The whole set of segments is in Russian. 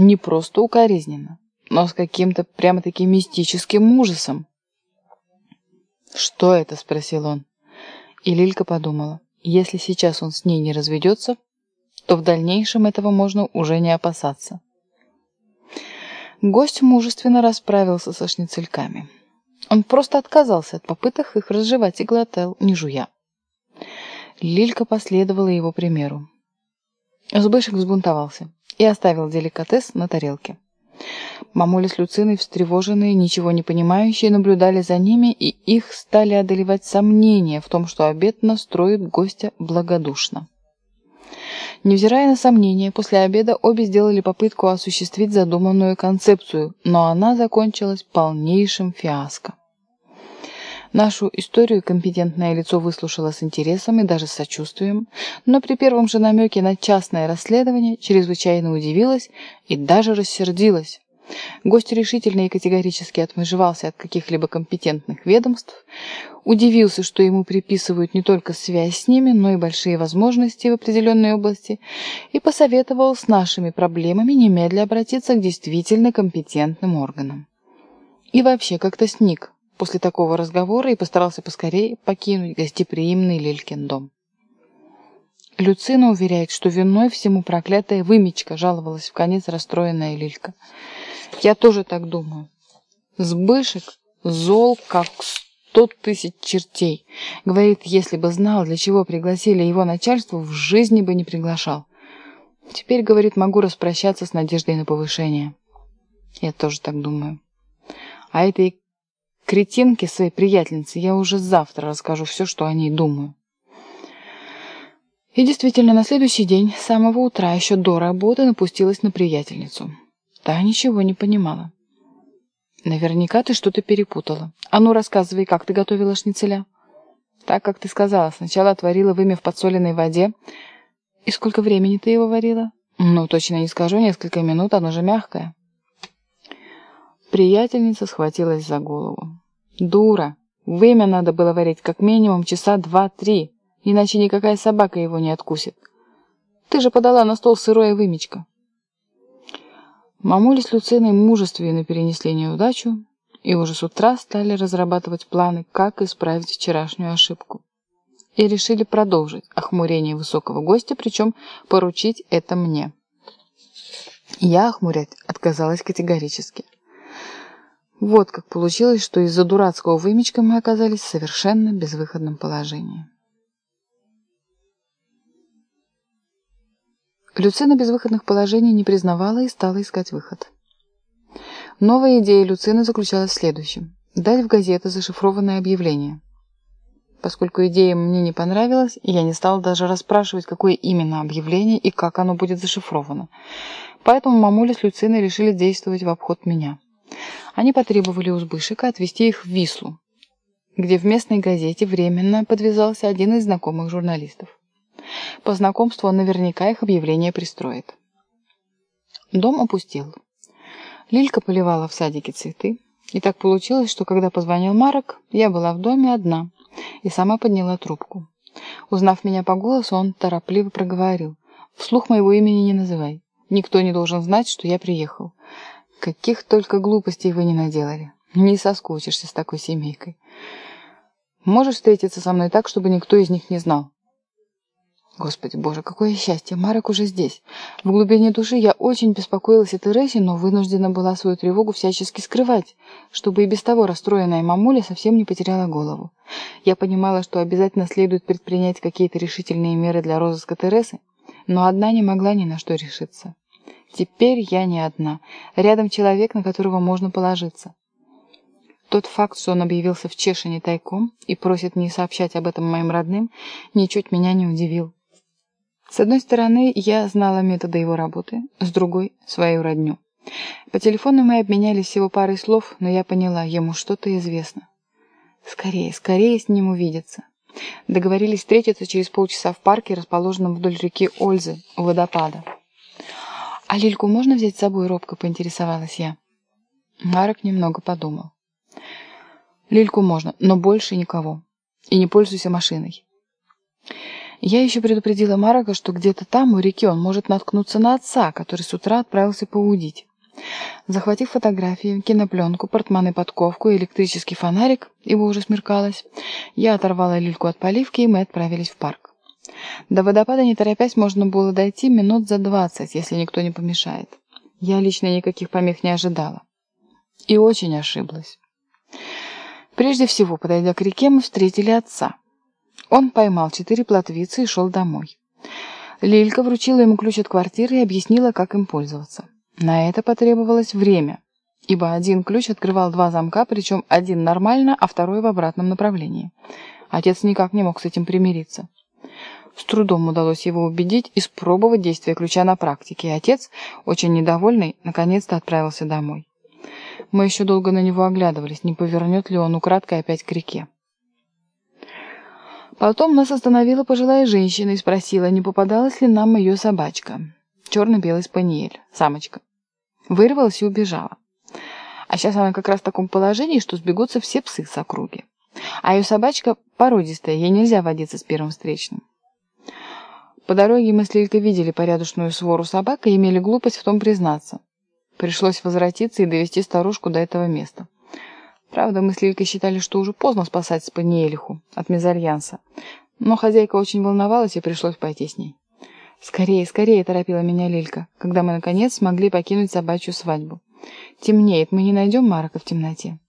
Не просто укоризненно, но с каким-то прямо-таки мистическим ужасом. «Что это?» — спросил он. И Лилька подумала, если сейчас он с ней не разведется, то в дальнейшем этого можно уже не опасаться. Гость мужественно расправился со шницельками. Он просто отказался от попыток их разжевать и глотал, не жуя. Лилька последовала его примеру. Збышек взбунтовался и оставил деликатес на тарелке. Мамуля с Люциной, встревоженные, ничего не понимающие, наблюдали за ними, и их стали одолевать сомнения в том, что обед настроит гостя благодушно. Невзирая на сомнения, после обеда обе сделали попытку осуществить задуманную концепцию, но она закончилась полнейшим фиаско. Нашу историю компетентное лицо выслушало с интересом и даже с сочувствием, но при первом же намеке на частное расследование чрезвычайно удивилась и даже рассердилась. Гость решительно и категорически отмежевался от каких-либо компетентных ведомств, удивился, что ему приписывают не только связь с ними, но и большие возможности в определенной области, и посоветовал с нашими проблемами немедля обратиться к действительно компетентным органам. И вообще как-то сник после такого разговора и постарался поскорее покинуть гостеприимный Лилькин дом. Люцина уверяет, что виной всему проклятая вымечка, жаловалась в конец расстроенная Лилька. Я тоже так думаю. Сбышек зол, как сто тысяч чертей. Говорит, если бы знал, для чего пригласили его начальство, в жизни бы не приглашал. Теперь, говорит, могу распрощаться с надеждой на повышение. Я тоже так думаю. А этой кретинке, своей приятельнице, я уже завтра расскажу все, что о ней думаю. И действительно, на следующий день, с самого утра, еще до работы, напустилась на приятельницу. Та ничего не понимала. «Наверняка ты что-то перепутала. А ну, рассказывай, как ты готовила шницеля?» «Так, как ты сказала. Сначала отварила вымя в подсоленной воде. И сколько времени ты его варила?» «Ну, точно не скажу. Несколько минут. Оно же мягкое». Приятельница схватилась за голову. «Дура! Вымя надо было варить как минимум часа два-три, иначе никакая собака его не откусит. Ты же подала на стол сырое вымечко». Мамули с Люциной мужественно перенесли неудачу и уже с утра стали разрабатывать планы, как исправить вчерашнюю ошибку. И решили продолжить охмурение высокого гостя, причем поручить это мне. Я охмурять отказалась категорически. Вот как получилось, что из-за дурацкого вымечка мы оказались в совершенно безвыходном положении. Люцина безвыходных положений не признавала и стала искать выход. Новая идея Люцины заключалась в следующем. Дать в газеты зашифрованное объявление. Поскольку идея мне не понравилась, я не стала даже расспрашивать, какое именно объявление и как оно будет зашифровано. Поэтому мамуля с Люциной решили действовать в обход меня. Они потребовали у Збышика отвезти их в Вислу, где в местной газете временно подвязался один из знакомых журналистов. По знакомству он наверняка их объявление пристроит. Дом опустел. Лилька поливала в садике цветы. И так получилось, что когда позвонил Марок, я была в доме одна и сама подняла трубку. Узнав меня по голосу, он торопливо проговорил. «Вслух моего имени не называй. Никто не должен знать, что я приехал. Каких только глупостей вы не наделали. Не соскучишься с такой семейкой. Можешь встретиться со мной так, чтобы никто из них не знал?» Господи боже, какое счастье, Марок уже здесь. В глубине души я очень беспокоилась о Тересе, но вынуждена была свою тревогу всячески скрывать, чтобы и без того расстроенная мамуля совсем не потеряла голову. Я понимала, что обязательно следует предпринять какие-то решительные меры для розыска Тересы, но одна не могла ни на что решиться. Теперь я не одна. Рядом человек, на которого можно положиться. Тот факт, что он объявился в Чешине тайком и просит не сообщать об этом моим родным, ничуть меня не удивил. С одной стороны, я знала методы его работы, с другой — свою родню. По телефону мы обменялись всего парой слов, но я поняла, ему что-то известно. Скорее, скорее с ним увидеться. Договорились встретиться через полчаса в парке, расположенном вдоль реки Ользы, у водопада. «А Лильку можно взять с собой?» — робко поинтересовалась я. Марок немного подумал. «Лильку можно, но больше никого. И не пользуйся машиной». Я еще предупредила Марака, что где-то там, у реки, он может наткнуться на отца, который с утра отправился поудить. Захватив фотографии, кинопленку, портманы подковку и электрический фонарик, ибо уже смеркалось, я оторвала Лильку от поливки, и мы отправились в парк. До водопада, не торопясь, можно было дойти минут за двадцать, если никто не помешает. Я лично никаких помех не ожидала. И очень ошиблась. Прежде всего, подойдя к реке, мы встретили отца. Он поймал четыре плотвицы и шел домой. Лилька вручила ему ключ от квартиры и объяснила, как им пользоваться. На это потребовалось время, ибо один ключ открывал два замка, причем один нормально, а второй в обратном направлении. Отец никак не мог с этим примириться. С трудом удалось его убедить и спробовать действие ключа на практике, и отец, очень недовольный, наконец-то отправился домой. Мы еще долго на него оглядывались, не повернет ли он украдкой опять к реке. Потом нас остановила пожилая женщина и спросила, не попадалась ли нам ее собачка. Черно-белый спаниель, самочка. Вырвалась и убежала. А сейчас она как раз в таком положении, что сбегутся все псы с округи. А ее собачка породистая, ей нельзя водиться с первым встречным. По дороге мы с Лилькой видели порядочную свору собак и имели глупость в том признаться. Пришлось возвратиться и довести старушку до этого места. Правда, мы с Лилькой считали, что уже поздно спасать Спаниелиху от мезальянса. Но хозяйка очень волновалась, и пришлось пойти с ней. «Скорее, скорее!» – торопила меня Лилька, когда мы, наконец, смогли покинуть собачью свадьбу. «Темнеет, мы не найдем Марака в темноте».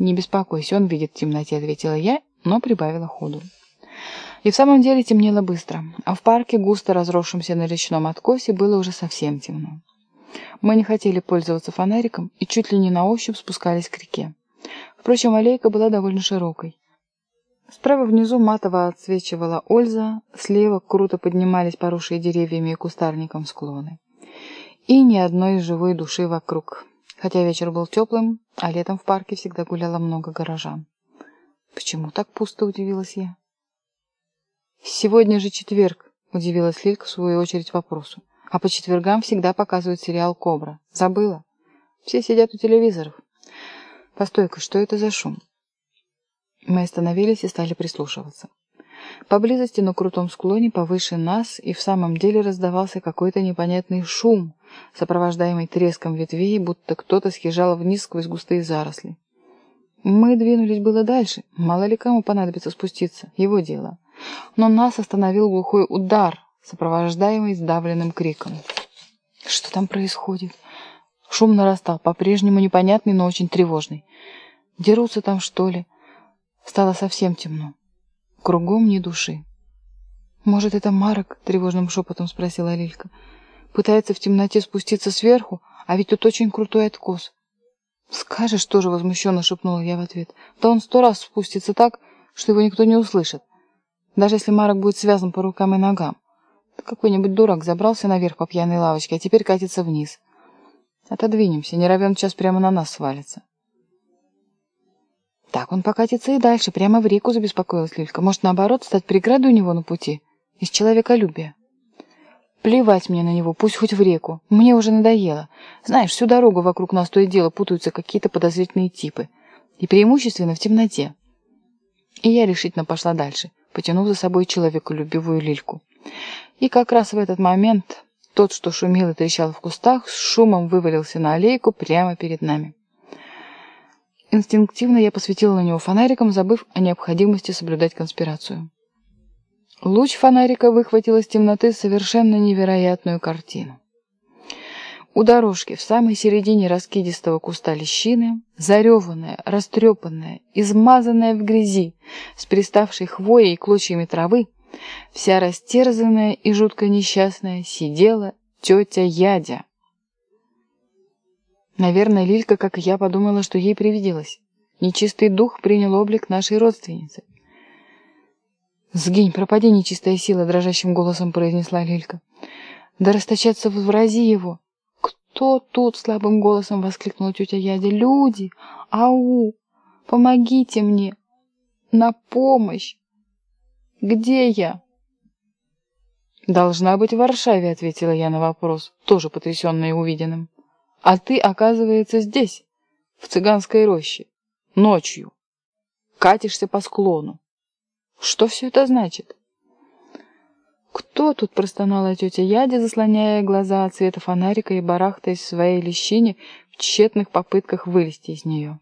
«Не беспокойся, он видит в темноте», – ответила я, но прибавила ходу. И в самом деле темнело быстро, а в парке, густо разросшемся на речном откосе, было уже совсем темно. Мы не хотели пользоваться фонариком и чуть ли не на ощупь спускались к реке. Впрочем, аллейка была довольно широкой. Справа внизу матово отсвечивала Ольза, слева круто поднимались поросшие деревьями и кустарником склоны. И ни одной живой души вокруг. Хотя вечер был теплым, а летом в парке всегда гуляло много горожан. «Почему так пусто?» – удивилась я. «Сегодня же четверг», – удивилась Лилька в свою очередь вопросу. «А по четвергам всегда показывают сериал «Кобра». Забыла? Все сидят у телевизоров. Постой-ка, что это за шум? Мы остановились и стали прислушиваться. Поблизости на крутом склоне повыше нас и в самом деле раздавался какой-то непонятный шум, сопровождаемый треском ветвей, будто кто-то съезжал вниз сквозь густые заросли. Мы двинулись было дальше, мало ли кому понадобится спуститься, его дело. Но нас остановил глухой удар, сопровождаемый сдавленным криком. Что там происходит? Шум нарастал, по-прежнему непонятный, но очень тревожный. Дерутся там, что ли? Стало совсем темно. Кругом ни души. «Может, это Марок?» — тревожным шепотом спросила Лилька. «Пытается в темноте спуститься сверху, а ведь тут очень крутой откос». «Скажешь, тоже возмущенно шепнула я в ответ. Да он сто раз спустится так, что его никто не услышит. Даже если Марок будет связан по рукам и ногам. Какой-нибудь дурак забрался наверх по пьяной лавочке, а теперь катится вниз. Отодвинемся, не равен час прямо на нас свалится. Так он покатится и дальше, прямо в реку, забеспокоилась Лилька. Может, наоборот, стать преградой у него на пути? Из человеколюбия. Плевать мне на него, пусть хоть в реку. Мне уже надоело. Знаешь, всю дорогу вокруг нас то и дело путаются какие-то подозрительные типы. И преимущественно в темноте. И я решительно пошла дальше, потянув за собой человеколюбивую Лильку. И как раз в этот момент тот, что шумел и трещал в кустах, с шумом вывалился на аллейку прямо перед нами. Инстинктивно я посветила на него фонариком, забыв о необходимости соблюдать конспирацию. Луч фонарика выхватил из темноты совершенно невероятную картину. У дорожки в самой середине раскидистого куста лещины, зареванная, растрепанная, измазанная в грязи, с приставшей хвоей и клочьями травы, Вся растерзанная и жутко несчастная сидела тетя Ядя. Наверное, Лилька, как и я, подумала, что ей привиделось. Нечистый дух принял облик нашей родственницы. «Сгинь, пропади, нечистая сила!» — дрожащим голосом произнесла Лилька. «Да расточаться врази его!» «Кто тут?» — слабым голосом воскликнула тетя Ядя. «Люди! Ау! Помогите мне! На помощь!» Где я?» «Должна быть в Варшаве», — ответила я на вопрос, тоже потрясенная увиденным. «А ты, оказывается, здесь, в цыганской роще, ночью. Катишься по склону. Что все это значит?» «Кто тут?» – простонала тетя Яди, заслоняя глаза от света фонарика и барахтаясь в своей лещине в тщетных попытках вылезти из нее.